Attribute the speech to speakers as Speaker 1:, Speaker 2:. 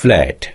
Speaker 1: flat.